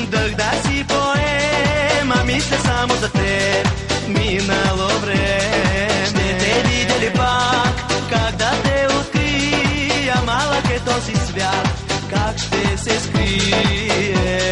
дъх да си поема, мисля само за теб, минало време. Ще те видя ли пак, как да те открия, малък е този свят, как ще се скрие.